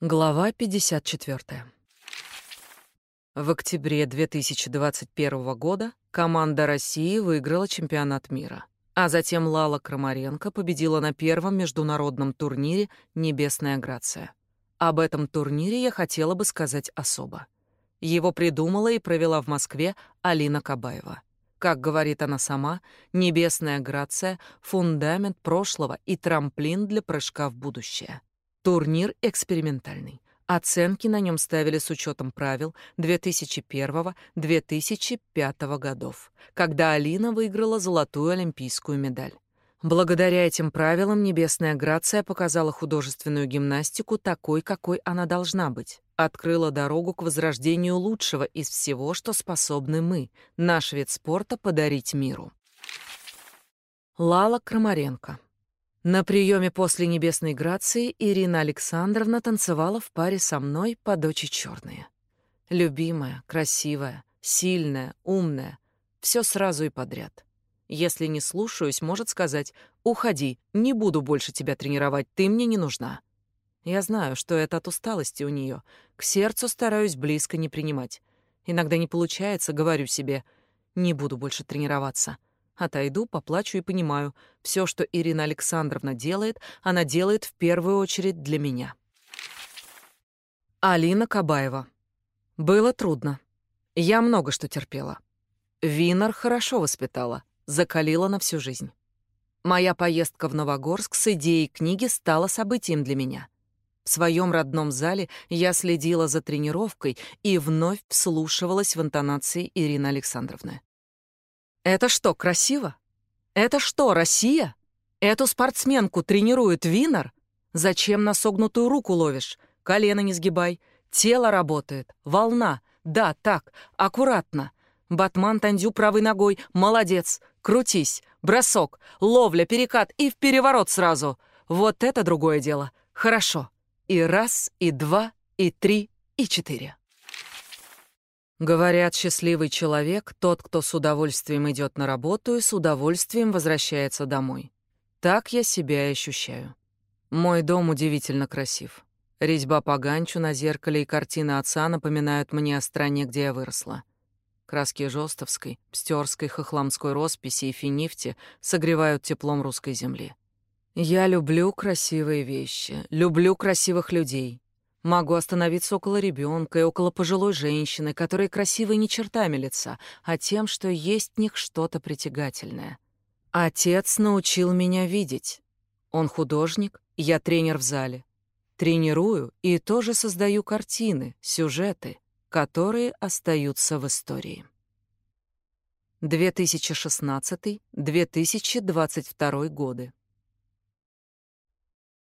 Глава 54. В октябре 2021 года команда России выиграла чемпионат мира, а затем Лала Крамаренко победила на первом международном турнире «Небесная Грация». Об этом турнире я хотела бы сказать особо. Его придумала и провела в Москве Алина Кабаева. Как говорит она сама, «Небесная Грация» — фундамент прошлого и трамплин для прыжка в будущее — Турнир экспериментальный. Оценки на нем ставили с учетом правил 2001-2005 годов, когда Алина выиграла золотую олимпийскую медаль. Благодаря этим правилам Небесная Грация показала художественную гимнастику такой, какой она должна быть. Открыла дорогу к возрождению лучшего из всего, что способны мы, наш вид спорта, подарить миру. Лала Крамаренко на приеме после Небесной Грации Ирина Александровна танцевала в паре со мной по дочи черные. Любимая, красивая, сильная, умная. Все сразу и подряд. Если не слушаюсь, может сказать «Уходи, не буду больше тебя тренировать, ты мне не нужна». Я знаю, что это от усталости у нее. К сердцу стараюсь близко не принимать. Иногда не получается, говорю себе «Не буду больше тренироваться». Отойду, поплачу и понимаю, все, что Ирина Александровна делает, она делает в первую очередь для меня. Алина Кабаева. Было трудно. Я много что терпела. Винер хорошо воспитала, закалила на всю жизнь. Моя поездка в Новогорск с идеей книги стала событием для меня. В своем родном зале я следила за тренировкой и вновь вслушивалась в интонации Ирины Александровны. Это что, красиво? Это что, Россия? Эту спортсменку тренирует Винер? Зачем на согнутую руку ловишь? Колено не сгибай. Тело работает. Волна. Да, так. Аккуратно. Батман тандю правой ногой. Молодец. Крутись. Бросок. Ловля, перекат и в переворот сразу. Вот это другое дело. Хорошо. И раз, и два, и три, и четыре. Говорят, счастливый человек — тот, кто с удовольствием идет на работу и с удовольствием возвращается домой. Так я себя ощущаю. Мой дом удивительно красив. Резьба по ганчу на зеркале и картина отца напоминают мне о стране, где я выросла. Краски Жостовской, Пстерской, Хохламской росписи и Финифти согревают теплом русской земли. Я люблю красивые вещи, люблю красивых людей, Могу остановиться около ребенка и около пожилой женщины, которые красивы не чертами лица, а тем, что есть в них что-то притягательное. Отец научил меня видеть. Он художник, я тренер в зале. Тренирую и тоже создаю картины, сюжеты, которые остаются в истории. 2016-2022 годы.